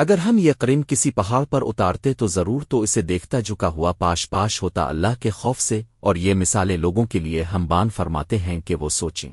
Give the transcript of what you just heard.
اگر ہم یہ کریم کسی پہاڑ پر اتارتے تو ضرور تو اسے دیکھتا جھکا ہوا پاش پاش ہوتا اللہ کے خوف سے اور یہ مثالیں لوگوں کے لیے ہم بان فرماتے ہیں کہ وہ سوچیں۔